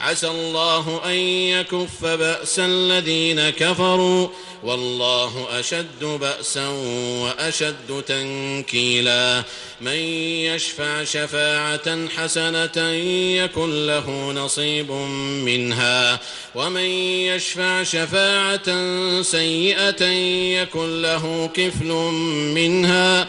عسى الله أن يكف بأس الذين كفروا والله أشد بأسا وأشد تنكيلا. من يشفع شفاعة حسنة يكن له نصيب منها. ومن يشفع شفاعة سيئة يكن له كفل منها.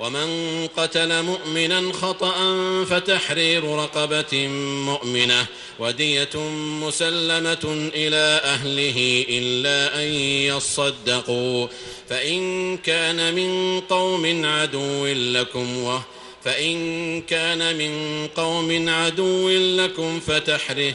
ومن قتل مؤمنا خطأ فتحرير رقبة مؤمنة ودية مسلمة إلى أهله إلا أن يصدقوا. فإن كان من قوم عدو لكم فإن كان من قوم عدو لكم فتحره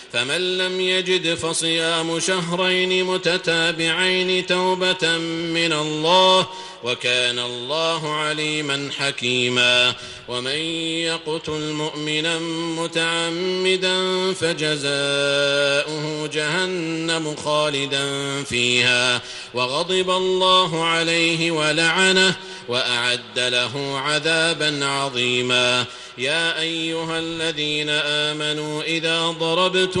فمن لم يجد فصيام شهرين متتابعين توبة من الله وكان الله عليما حكيما ومن يقتل مؤمنا متعمدا فجزاؤه جهنم خالدا فيها وغضب الله عليه ولعنه وأعد له عذابا عظيما يا أيها الذين آمنوا إذا ضربتم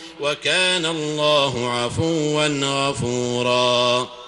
وكان الله عفوا غفورا.